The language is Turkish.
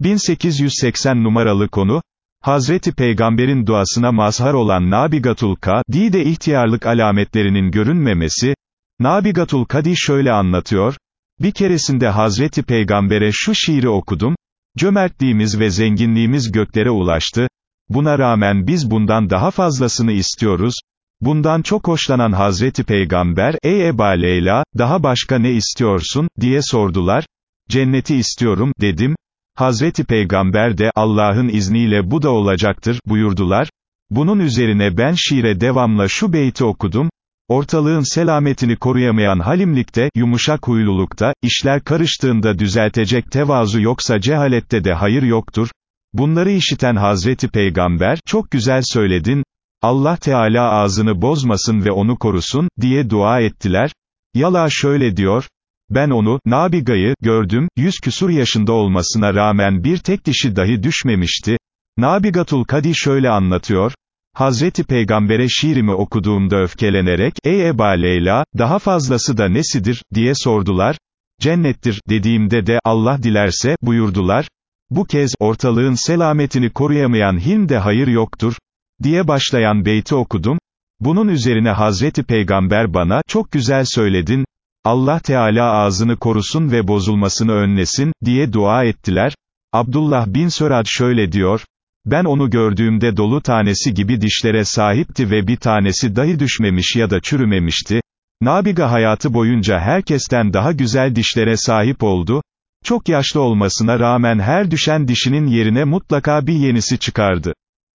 1880 numaralı konu, Hazreti Peygamber'in duasına mazhar olan Nabigatul Kadi de ihtiyarlık alametlerinin görünmemesi, Nabigatul Kadi şöyle anlatıyor, bir keresinde Hazreti Peygamber'e şu şiiri okudum, cömertliğimiz ve zenginliğimiz göklere ulaştı, buna rağmen biz bundan daha fazlasını istiyoruz, bundan çok hoşlanan Hazreti Peygamber, ey Eba Leyla, daha başka ne istiyorsun, diye sordular, cenneti istiyorum, dedim, Hazreti Peygamber de, Allah'ın izniyle bu da olacaktır, buyurdular. Bunun üzerine ben şiire devamla şu beyti okudum, Ortalığın selametini koruyamayan halimlikte, yumuşak huylulukta, işler karıştığında düzeltecek tevazu yoksa cehalette de hayır yoktur. Bunları işiten Hazreti Peygamber, çok güzel söyledin, Allah Teala ağzını bozmasın ve onu korusun, diye dua ettiler. Yala şöyle diyor, ben onu, Nabiga'yı, gördüm, yüz küsur yaşında olmasına rağmen bir tek dişi dahi düşmemişti. Nabigatul Kadi şöyle anlatıyor, Hazreti Peygamber'e şiirimi okuduğumda öfkelenerek, ey Eba Leyla, daha fazlası da nesidir, diye sordular, cennettir, dediğimde de, Allah dilerse, buyurdular, bu kez, ortalığın selametini koruyamayan Hilm'de hayır yoktur, diye başlayan beyti okudum, bunun üzerine Hazreti Peygamber bana, çok güzel söyledin, Allah Teala ağzını korusun ve bozulmasını önlesin, diye dua ettiler. Abdullah bin Sörad şöyle diyor, ben onu gördüğümde dolu tanesi gibi dişlere sahipti ve bir tanesi dahi düşmemiş ya da çürümemişti. Nabiga hayatı boyunca herkesten daha güzel dişlere sahip oldu. Çok yaşlı olmasına rağmen her düşen dişinin yerine mutlaka bir yenisi çıkardı.